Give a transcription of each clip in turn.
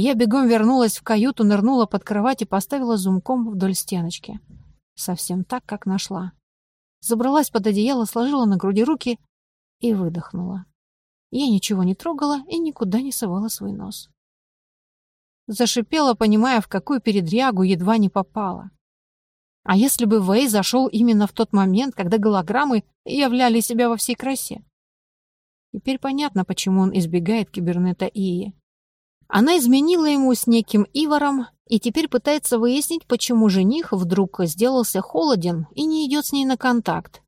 Я бегом вернулась в каюту, нырнула под кровать и поставила зумком вдоль стеночки. Совсем так, как нашла. Забралась под одеяло, сложила на груди руки и выдохнула. Я ничего не трогала и никуда не совала свой нос. Зашипела, понимая, в какую передрягу едва не попала. А если бы Вэй зашел именно в тот момент, когда голограммы являли себя во всей красе? Теперь понятно, почему он избегает кибернета Ии. Она изменила ему с неким Иваром и теперь пытается выяснить, почему жених вдруг сделался холоден и не идет с ней на контакт.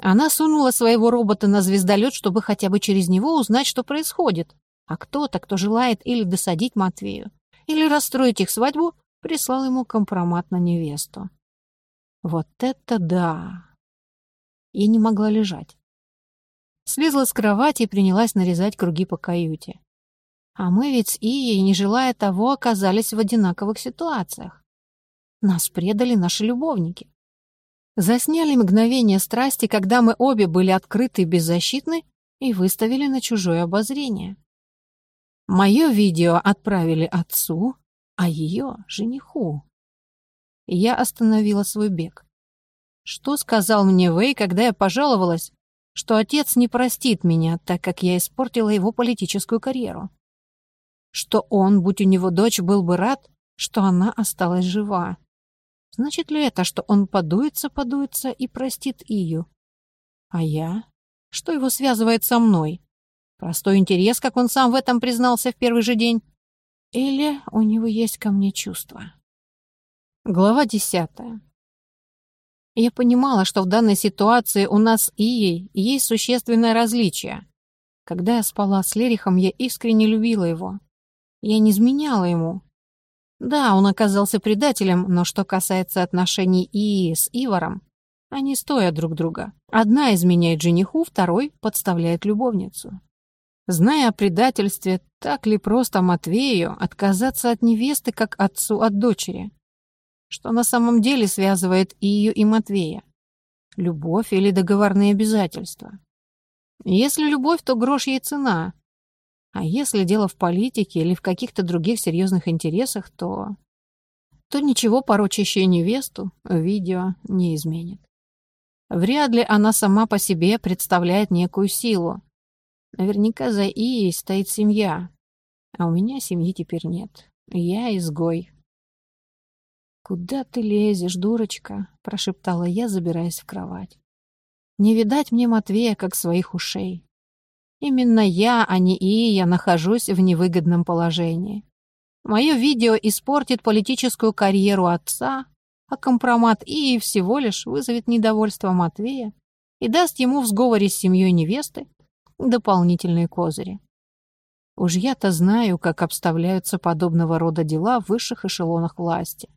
Она сунула своего робота на звездолет, чтобы хотя бы через него узнать, что происходит. А кто-то, кто желает или досадить Матвею, или расстроить их свадьбу, прислал ему компромат на невесту. Вот это да! Я не могла лежать. Слезла с кровати и принялась нарезать круги по каюте. А мы ведь с Ией, не желая того, оказались в одинаковых ситуациях. Нас предали наши любовники. Засняли мгновение страсти, когда мы обе были открыты и беззащитны, и выставили на чужое обозрение. Мое видео отправили отцу, а ее — жениху. Я остановила свой бег. Что сказал мне Вэй, когда я пожаловалась, что отец не простит меня, так как я испортила его политическую карьеру? Что он, будь у него дочь, был бы рад, что она осталась жива. Значит ли это, что он подуется, подуется и простит Ию? А я? Что его связывает со мной? Простой интерес, как он сам в этом признался в первый же день? Или у него есть ко мне чувства? Глава десятая. Я понимала, что в данной ситуации у нас с Ией есть существенное различие. Когда я спала с Лерихом, я искренне любила его. Я не изменяла ему. Да, он оказался предателем, но что касается отношений Ии с Иваром, они стоят друг друга. Одна изменяет жениху, второй подставляет любовницу. Зная о предательстве, так ли просто Матвею отказаться от невесты, как отцу от дочери? Что на самом деле связывает Ию и Матвея? Любовь или договорные обязательства? Если любовь, то грош ей цена, а если дело в политике или в каких-то других серьезных интересах, то... то ничего порочащее невесту видео не изменит. Вряд ли она сама по себе представляет некую силу. Наверняка за Ией стоит семья. А у меня семьи теперь нет. Я изгой. «Куда ты лезешь, дурочка?» — прошептала я, забираясь в кровать. «Не видать мне Матвея, как своих ушей. Именно я, а не Ия, нахожусь в невыгодном положении. Мое видео испортит политическую карьеру отца, а компромат Ии всего лишь вызовет недовольство Матвея и даст ему в сговоре с семьей невесты дополнительные козыри. Уж я-то знаю, как обставляются подобного рода дела в высших эшелонах власти.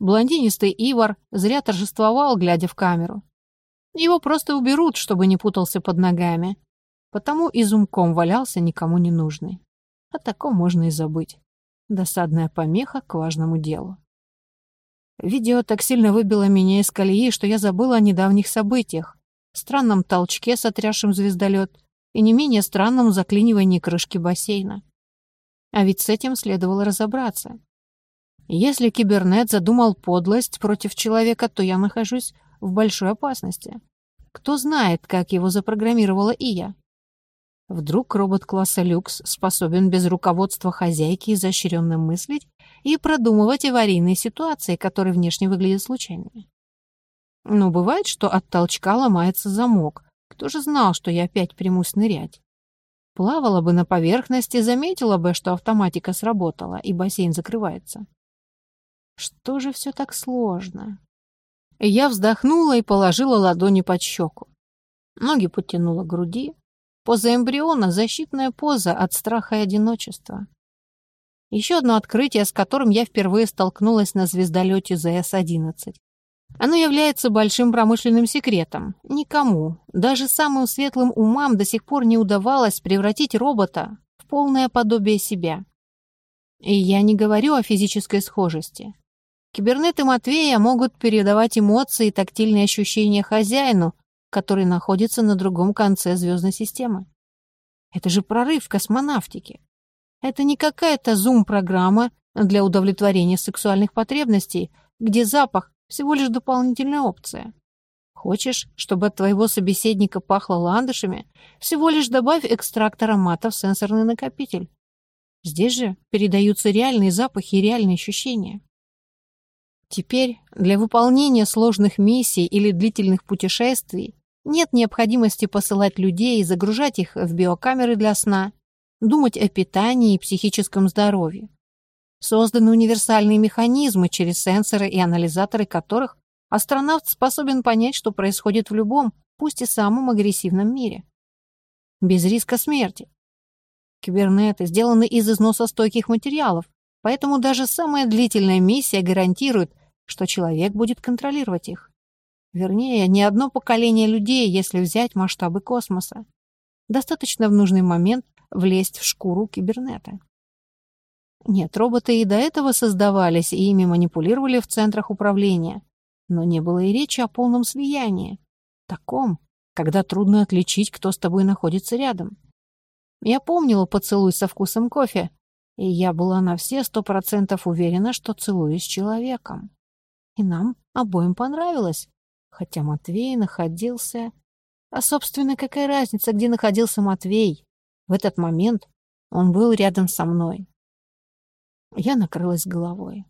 Блондинистый Ивар зря торжествовал, глядя в камеру. Его просто уберут, чтобы не путался под ногами, Потому изумком валялся никому не нужный. О таком можно и забыть. Досадная помеха к важному делу. Видео так сильно выбило меня из колеи, что я забыла о недавних событиях, странном толчке, сотрясшем звездолет, и не менее странном заклинивании крышки бассейна. А ведь с этим следовало разобраться. Если кибернет задумал подлость против человека, то я нахожусь в большой опасности. Кто знает, как его запрограммировала и я. Вдруг робот класса люкс способен без руководства хозяйки изощренно мыслить и продумывать аварийные ситуации, которые внешне выглядят случайными. Но бывает, что от толчка ломается замок. Кто же знал, что я опять примусь нырять? Плавала бы на поверхности, заметила бы, что автоматика сработала, и бассейн закрывается. Что же все так сложно? Я вздохнула и положила ладони под щеку. Ноги подтянула к груди, Поза эмбриона — защитная поза от страха и одиночества. Еще одно открытие, с которым я впервые столкнулась на звездолете ЗС-11. Оно является большим промышленным секретом. Никому, даже самым светлым умам до сих пор не удавалось превратить робота в полное подобие себя. И я не говорю о физической схожести. Кибернеты Матвея могут передавать эмоции и тактильные ощущения хозяину, который находится на другом конце звездной системы. Это же прорыв в космонавтике. Это не какая-то зум-программа для удовлетворения сексуальных потребностей, где запах всего лишь дополнительная опция. Хочешь, чтобы от твоего собеседника пахло ландышами? Всего лишь добавь экстракт аромата в сенсорный накопитель. Здесь же передаются реальные запахи и реальные ощущения. Теперь для выполнения сложных миссий или длительных путешествий нет необходимости посылать людей и загружать их в биокамеры для сна, думать о питании и психическом здоровье. Созданы универсальные механизмы, через сенсоры и анализаторы которых астронавт способен понять, что происходит в любом, пусть и самом агрессивном мире. Без риска смерти. Кибернеты сделаны из износостойких материалов, поэтому даже самая длительная миссия гарантирует, что человек будет контролировать их. Вернее, не одно поколение людей, если взять масштабы космоса. Достаточно в нужный момент влезть в шкуру кибернета. Нет, роботы и до этого создавались и ими манипулировали в центрах управления. Но не было и речи о полном слиянии. Таком, когда трудно отличить, кто с тобой находится рядом. Я помнила поцелуй со вкусом кофе, и я была на все сто процентов уверена, что целуюсь с человеком. И нам обоим понравилось, хотя Матвей находился... А, собственно, какая разница, где находился Матвей? В этот момент он был рядом со мной. Я накрылась головой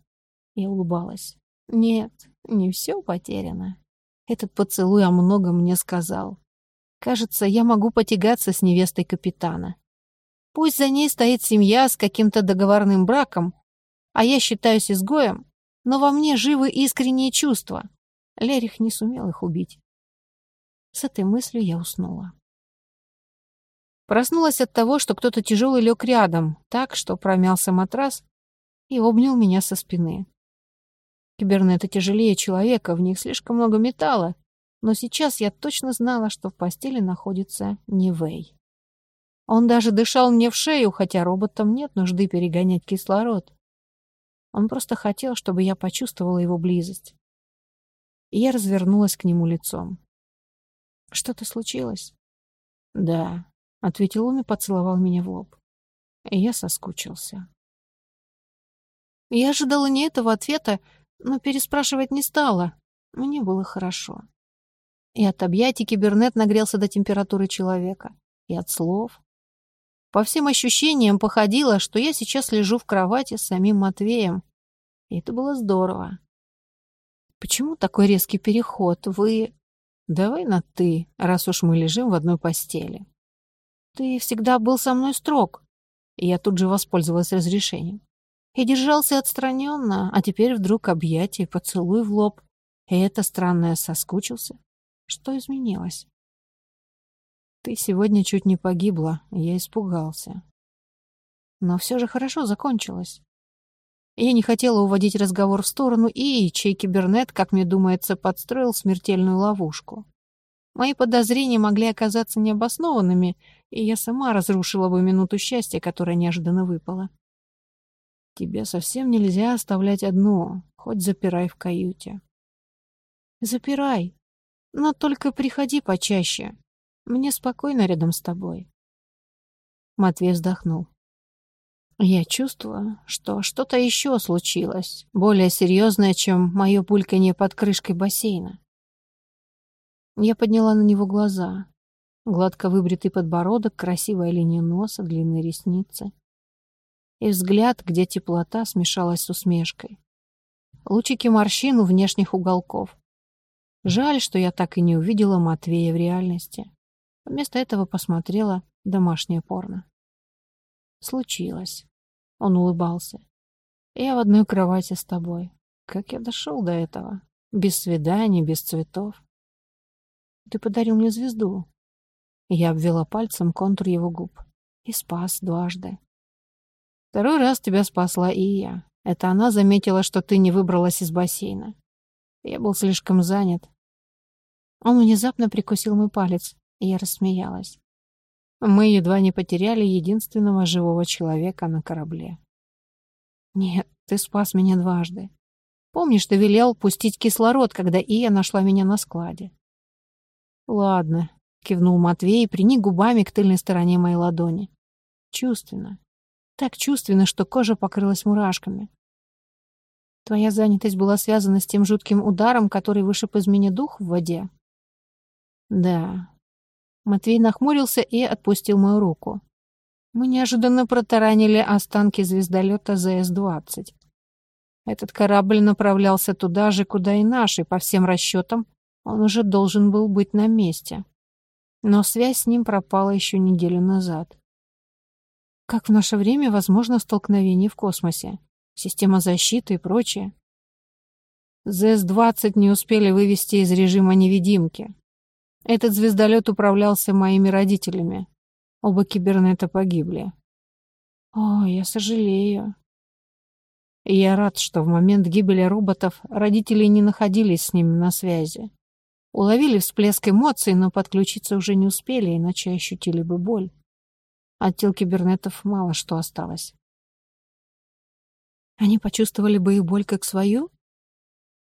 и улыбалась. Нет, не все потеряно. Этот поцелуй о многом мне сказал. Кажется, я могу потягаться с невестой капитана. Пусть за ней стоит семья с каким-то договорным браком, а я считаюсь изгоем, но во мне живы искренние чувства. Лерих не сумел их убить. С этой мыслью я уснула. Проснулась от того, что кто-то тяжелый лег рядом, так, что промялся матрас и обнял меня со спины. Кибернеты тяжелее человека, в них слишком много металла, но сейчас я точно знала, что в постели находится не Вэй. Он даже дышал мне в шею, хотя роботам нет нужды перегонять кислород. Он просто хотел, чтобы я почувствовала его близость. И я развернулась к нему лицом. «Что-то случилось?» «Да», — ответил он и поцеловал меня в лоб. И я соскучился. Я ожидала не этого ответа, но переспрашивать не стала. Мне было хорошо. И от объятий кибернет нагрелся до температуры человека. И от слов. По всем ощущениям походило, что я сейчас лежу в кровати с самим Матвеем. И это было здорово. Почему такой резкий переход? Вы... Давай на «ты», раз уж мы лежим в одной постели. Ты всегда был со мной строг. И я тут же воспользовалась разрешением. И держался отстраненно, а теперь вдруг объятие, поцелуй в лоб. И это странное соскучился. Что изменилось? Ты сегодня чуть не погибла, я испугался. Но все же хорошо закончилось. Я не хотела уводить разговор в сторону, и чей кибернет, как мне думается, подстроил смертельную ловушку. Мои подозрения могли оказаться необоснованными, и я сама разрушила бы минуту счастья, которая неожиданно выпала. Тебя совсем нельзя оставлять одну, хоть запирай в каюте. Запирай, но только приходи почаще. Мне спокойно рядом с тобой. Матвей вздохнул. Я чувствую, что что-то еще случилось, более серьезное, чем мое бульканье под крышкой бассейна. Я подняла на него глаза. Гладко выбритый подбородок, красивая линия носа, длинные ресницы. И взгляд, где теплота смешалась с усмешкой. Лучики морщин у внешних уголков. Жаль, что я так и не увидела Матвея в реальности. Вместо этого посмотрела домашнее порно. Случилось. Он улыбался. Я в одной кровати с тобой. Как я дошел до этого? Без свиданий, без цветов. Ты подарил мне звезду. Я обвела пальцем контур его губ. И спас дважды. Второй раз тебя спасла и я. Это она заметила, что ты не выбралась из бассейна. Я был слишком занят. Он внезапно прикусил мой палец. Я рассмеялась. Мы едва не потеряли единственного живого человека на корабле. Нет, ты спас меня дважды. Помнишь, ты велел пустить кислород, когда Ия нашла меня на складе? Ладно, кивнул Матвей и приник губами к тыльной стороне моей ладони. Чувственно. Так чувственно, что кожа покрылась мурашками. Твоя занятость была связана с тем жутким ударом, который вышиб из меня дух в воде? Да. Матвей нахмурился и отпустил мою руку. Мы неожиданно протаранили останки звездолета ЗС-20. Этот корабль направлялся туда же, куда и наш, и по всем расчетам он уже должен был быть на месте. Но связь с ним пропала еще неделю назад. Как в наше время возможно столкновение в космосе? Система защиты и прочее. ЗС-20 не успели вывести из режима невидимки. Этот звездолет управлялся моими родителями. Оба кибернета погибли. О, я сожалею. Я рад, что в момент гибели роботов родители не находились с ними на связи. Уловили всплеск эмоций, но подключиться уже не успели, иначе ощутили бы боль. От тел кибернетов мало что осталось. Они почувствовали бы их боль как свою?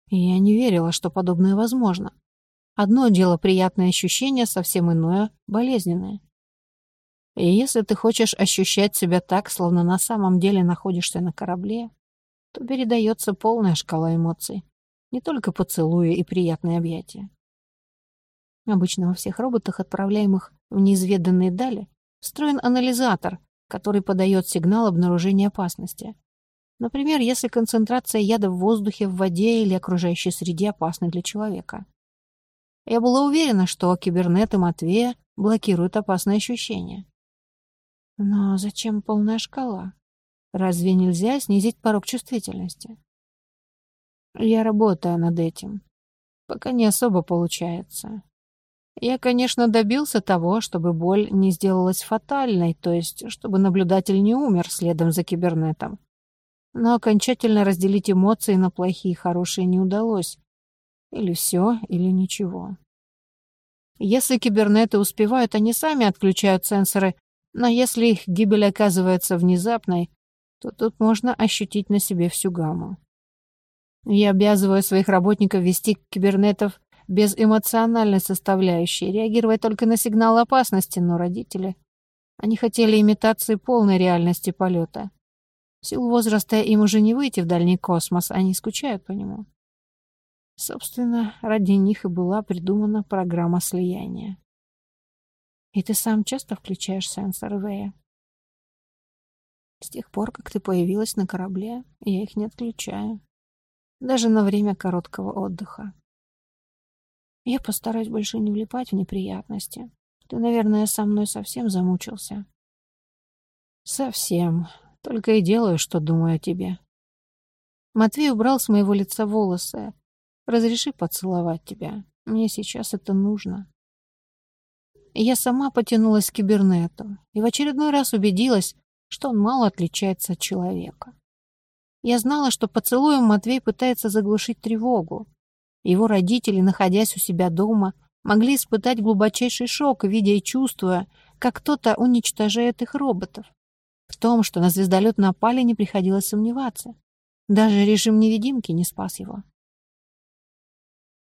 Я не верила, что подобное возможно. Одно дело приятное ощущение, совсем иное — болезненное. И если ты хочешь ощущать себя так, словно на самом деле находишься на корабле, то передается полная шкала эмоций. Не только поцелуи и приятные объятия. Обычно во всех роботах, отправляемых в неизведанные дали, встроен анализатор, который подает сигнал обнаружения опасности. Например, если концентрация яда в воздухе, в воде или окружающей среде опасна для человека. Я была уверена, что кибернеты Матвея блокируют опасные ощущения. Но зачем полная шкала? Разве нельзя снизить порог чувствительности? Я работаю над этим. Пока не особо получается. Я, конечно, добился того, чтобы боль не сделалась фатальной, то есть, чтобы наблюдатель не умер следом за кибернетом но окончательно разделить эмоции на плохие и хорошие не удалось. Или все, или ничего. Если кибернеты успевают, они сами отключают сенсоры, но если их гибель оказывается внезапной, то тут можно ощутить на себе всю гамму. Я обязываю своих работников вести кибернетов без эмоциональной составляющей, реагировать только на сигнал опасности, но родители... Они хотели имитации полной реальности полета. В силу возраста им уже не выйти в дальний космос, они скучают по нему. Собственно, ради них и была придумана программа слияния. И ты сам часто включаешь сенсоры Вэя? С тех пор, как ты появилась на корабле, я их не отключаю. Даже на время короткого отдыха. Я постараюсь больше не влипать в неприятности. Ты, наверное, со мной совсем замучился. Совсем. Только и делаю, что думаю о тебе. Матвей убрал с моего лица волосы. Разреши поцеловать тебя. Мне сейчас это нужно. я сама потянулась к кибернету и в очередной раз убедилась, что он мало отличается от человека. Я знала, что поцелуем Матвей пытается заглушить тревогу. Его родители, находясь у себя дома, могли испытать глубочайший шок, видя и чувствуя, как кто-то уничтожает их роботов. В том, что на звездолет напали, не приходилось сомневаться. Даже режим невидимки не спас его.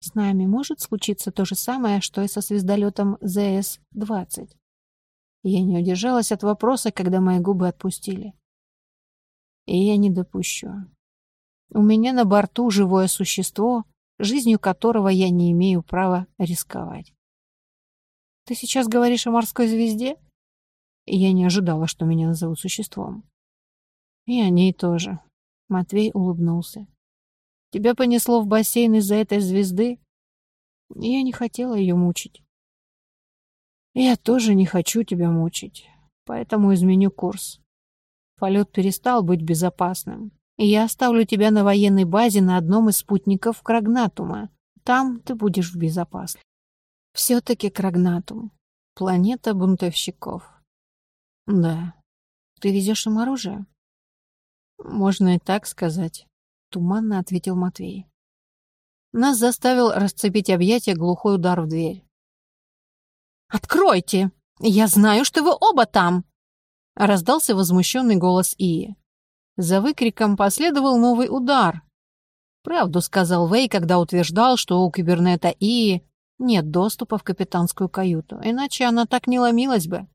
С нами может случиться то же самое, что и со звездолетом ЗС-20. Я не удержалась от вопроса, когда мои губы отпустили. И я не допущу. У меня на борту живое существо, жизнью которого я не имею права рисковать. Ты сейчас говоришь о морской звезде? я не ожидала, что меня назовут существом. И о ней тоже. Матвей улыбнулся. Тебя понесло в бассейн из-за этой звезды? Я не хотела ее мучить. Я тоже не хочу тебя мучить, поэтому изменю курс. Полет перестал быть безопасным, и я оставлю тебя на военной базе на одном из спутников Крагнатума. Там ты будешь в безопасности. Все-таки Крагнатум. Планета бунтовщиков. Да. Ты везешь им оружие? Можно и так сказать, туманно ответил Матвей. Нас заставил расцепить объятия глухой удар в дверь. «Откройте! Я знаю, что вы оба там!» Раздался возмущенный голос Ии. За выкриком последовал новый удар. Правду сказал Вэй, когда утверждал, что у кибернета Ии нет доступа в капитанскую каюту, иначе она так не ломилась бы.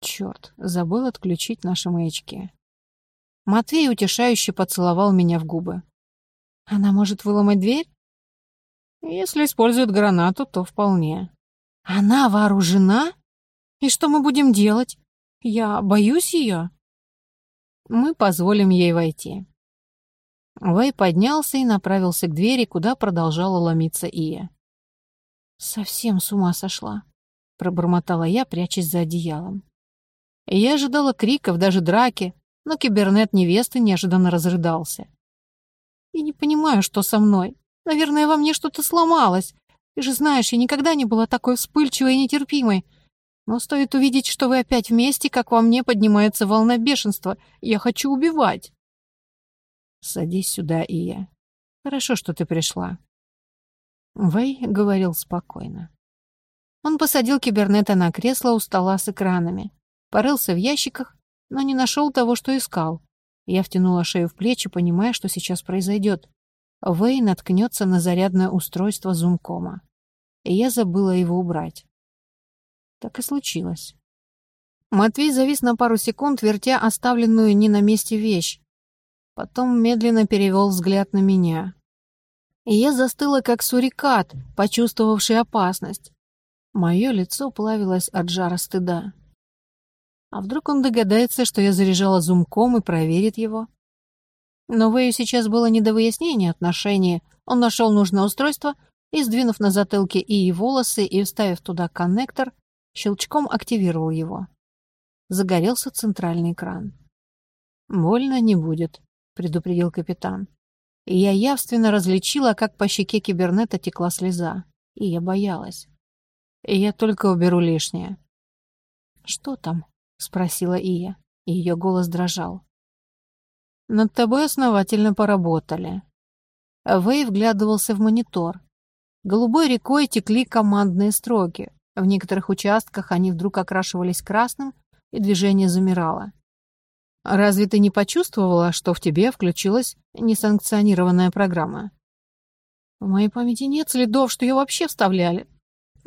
Черт, забыл отключить наши маячки. Матвей утешающе поцеловал меня в губы. Она может выломать дверь? Если использует гранату, то вполне. Она вооружена? И что мы будем делать? Я боюсь ее. Мы позволим ей войти. Вэй поднялся и направился к двери, куда продолжала ломиться Ия. «Совсем с ума сошла», — пробормотала я, прячась за одеялом. Я ожидала криков, даже драки, но кибернет невесты неожиданно разрыдался. «Я не понимаю, что со мной. Наверное, во мне что-то сломалось. Ты же знаешь, я никогда не была такой вспыльчивой и нетерпимой. Но стоит увидеть, что вы опять вместе, как во мне поднимается волна бешенства. Я хочу убивать». «Садись сюда, Ия. Хорошо, что ты пришла». Вэй говорил спокойно. Он посадил кибернета на кресло у стола с экранами, порылся в ящиках, но не нашел того, что искал. Я втянула шею в плечи, понимая, что сейчас произойдет. Вэй наткнется на зарядное устройство зумкома. И я забыла его убрать. Так и случилось. Матвей завис на пару секунд, вертя оставленную не на месте вещь, Потом медленно перевел взгляд на меня. И я застыла, как сурикат, почувствовавший опасность. Мое лицо плавилось от жара стыда. А вдруг он догадается, что я заряжала зумком и проверит его? Но Вэю сейчас было не до выяснения отношений. Он нашел нужное устройство и, сдвинув на затылке и волосы и вставив туда коннектор, щелчком активировал его. Загорелся центральный экран. «Больно не будет», предупредил капитан. И я явственно различила, как по щеке кибернета текла слеза. И я боялась. И я только уберу лишнее. «Что там?» — спросила Ия, и ее голос дрожал. «Над тобой основательно поработали». Вэй вглядывался в монитор. Голубой рекой текли командные строки. В некоторых участках они вдруг окрашивались красным, и движение замирало. Разве ты не почувствовала, что в тебе включилась несанкционированная программа? В моей памяти нет следов, что ее вообще вставляли.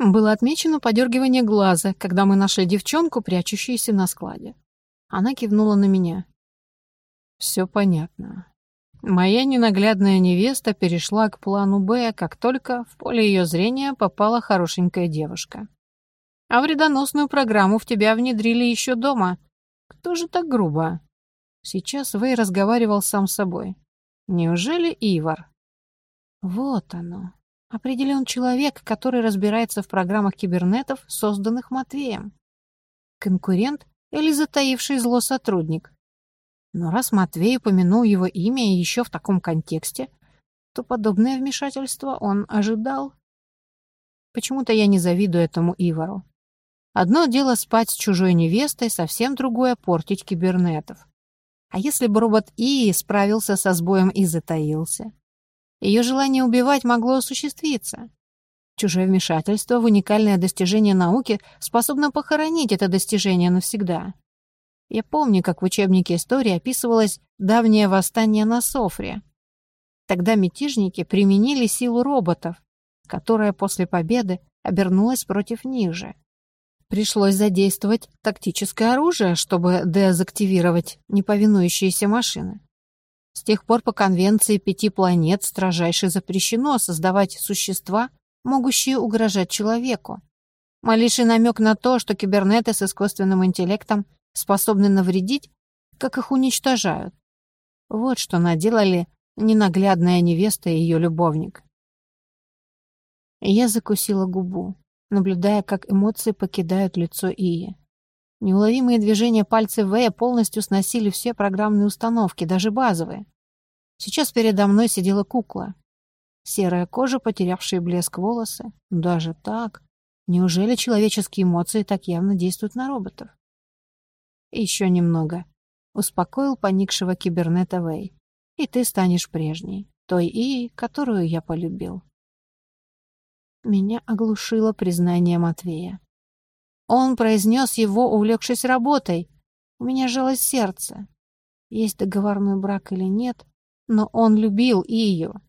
Было отмечено подергивание глаза, когда мы нашли девчонку, прячущуюся на складе. Она кивнула на меня. Все понятно. Моя ненаглядная невеста перешла к плану «Б», как только в поле ее зрения попала хорошенькая девушка. А вредоносную программу в тебя внедрили еще дома. Кто же так грубо? Сейчас Вэй разговаривал сам с собой. Неужели Ивар? Вот оно. Определен человек, который разбирается в программах кибернетов, созданных Матвеем. Конкурент или затаивший зло сотрудник. Но раз Матвей упомянул его имя еще в таком контексте, то подобное вмешательство он ожидал. Почему-то я не завидую этому Ивару. Одно дело спать с чужой невестой, совсем другое — портить кибернетов. А если бы робот И справился со сбоем и затаился? Ее желание убивать могло осуществиться. Чужое вмешательство в уникальное достижение науки способно похоронить это достижение навсегда. Я помню, как в учебнике истории описывалось давнее восстание на Софре. Тогда мятежники применили силу роботов, которая после победы обернулась против них же. Пришлось задействовать тактическое оружие, чтобы дезактивировать неповинующиеся машины. С тех пор по конвенции пяти планет строжайше запрещено создавать существа, могущие угрожать человеку. Малейший намек на то, что кибернеты с искусственным интеллектом способны навредить, как их уничтожают. Вот что наделали ненаглядная невеста и ее любовник. Я закусила губу наблюдая, как эмоции покидают лицо Ии. Неуловимые движения пальцев Вэя полностью сносили все программные установки, даже базовые. Сейчас передо мной сидела кукла. Серая кожа, потерявшие блеск волосы. Даже так? Неужели человеческие эмоции так явно действуют на роботов? Еще немного. Успокоил поникшего кибернета Вэй. И ты станешь прежней. Той Ии, которую я полюбил. Меня оглушило признание Матвея. Он произнес его, увлекшись работой. У меня жалось сердце. Есть договорной брак или нет, но он любил Ию.